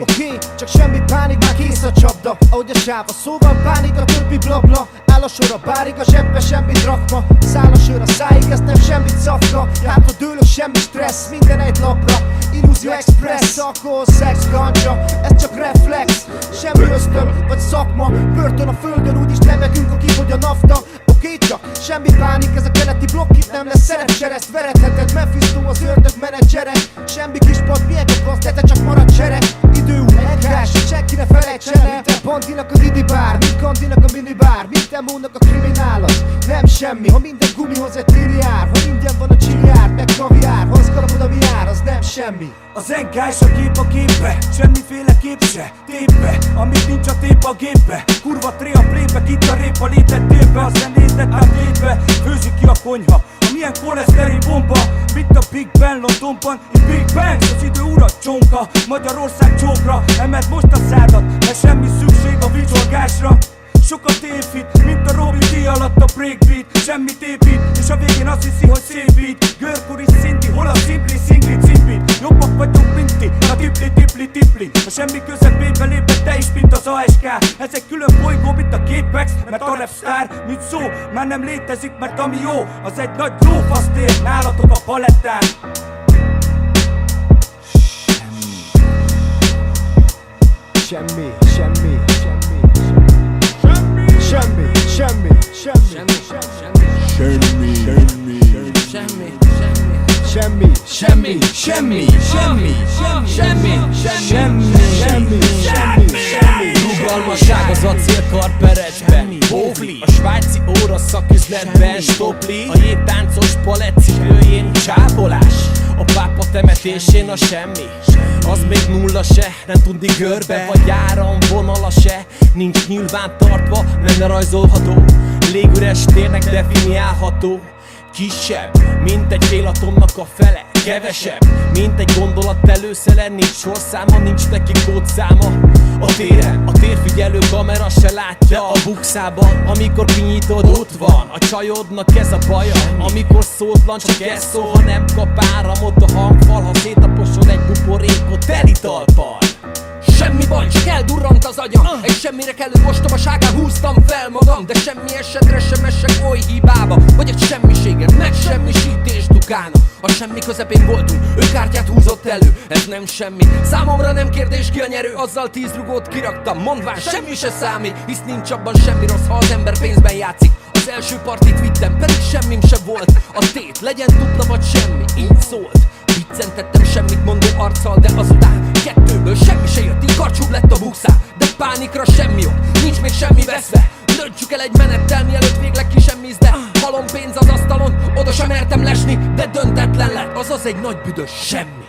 Okay, csak semmi pánik, már kész a csapda. Ahogy a sáv, a szóval pánik, a többi blabla Áll a sor a bárig, a zsebbe semmi drakma Száll a sör a száig, ez nem semmi szafka Hátra dőlök, semmi stressz, minden egy lapra Illúzió express, alkohol, szex, ganja. Ez csak reflex, semmi ösztön vagy szakma. Börtön a földön, úgyis levegünk, a kifogy a nafta. Csak semmi pánik, ez a keleti blokk itt nem lesz szerepsereszt Veretheted, Mephisto az ördög menedzsere. Semmi kis pad, milyen a te csak marad felejtsene Te bandinak a didi bár, mint kandinak a minibár Mint demónak a kriminálat, nem semmi Ha minden gumihoz egy milliárd, ha ingyen van a csiliárd, meg kaviár Ha az kalapod ami jár, az nem semmi Az engás a kép a képbe, semmiféle kép se Tépbe, amit nincs a tép a gépbe Kurva tré a plébe, itt a rép a létet tépbe A zenétet a tétbe, főzik ki a konyha a milyen koleszterin bomba Mit a Big Ben Londonban Itt Big Bang, az idő ura csonka Magyarország csókra, emeld most a szádat Mert semmi szükség a vicsorgásra. Sokat évít, mint a Robi D alatt a breakbeat Semmit épít, és a végén azt hiszi, hogy szép beat Görkuri szinti, hol a szimpli, szingli, cimpit Jobbak vagyunk, mint ti, a tipli, tipli, tipli. A semmi közepébe lépett te is, mint az ASK Ez egy külön bolygó, mint a Capex, mert a rap star Mint szó, már nem létezik, mert ami jó Az egy nagy lófasztér, nálatok a palettán Semmi, semmi, semmi, semmi, semmi, semmi, semmi, Semmi, semmi, semmi, semmi, semmi, semmi, semmi, semmi, semmi, semmi, semmi, semmi. Rugalmasság az acélkar perecsbe Bóvli, a svájci óra szaküzletben. Stopli, a jégtáncos paletcipőjén Csábolás, a pápa temetésén a semmi. Az még nulla se, nem tudni görbe. Vagy áram vonala se Nincs nyilván tartva, nem rajzolható Légüres térnek definiálható. Kisebb, mint egy fél atomnak a fele. Kevesebb, mint egy gondolat előszele. Nincs sorszáma, nincs neki kódszáma. A téren, a térfigyelő kamera se látja. A bukszában, amikor kinyitod, ott van. A csajodnak ez a baja. Amikor szótlan, csak ez szól Ha nem kap áramot a hangfal teli talpal. Semmi baj, csak eldurrant az agyam. Egy semmire kellő ostobaságán húztam fel magam De semmi esetre sem esek oly hibába Vagy egy semmiséget, meg semmisítés dukána A semmi közepén voltunk, ő kártyát húzott elő Ez nem semmi, számomra nem kérdés ki a nyerő Azzal tíz rugót kiraktam, mondván semmi se számít Hisz nincs abban semmi rossz, ha az ember pénzben játszik. Az első partit vittem, pedig semmim se volt A tét, legyen dupla vagy semmi, így szólt. Viccentettem semmit mondó arccal, de azután Kettőből semmi se jött, így karcsúbb lett a bukszá De pánikra semmi ok, nincs még semmi veszve. Döntsük el egy menettel, mielőtt végleg kisemmiz De halom pénz az asztalon, oda sem mertem lesni De döntetlen lett, azaz egy nagy büdös semmi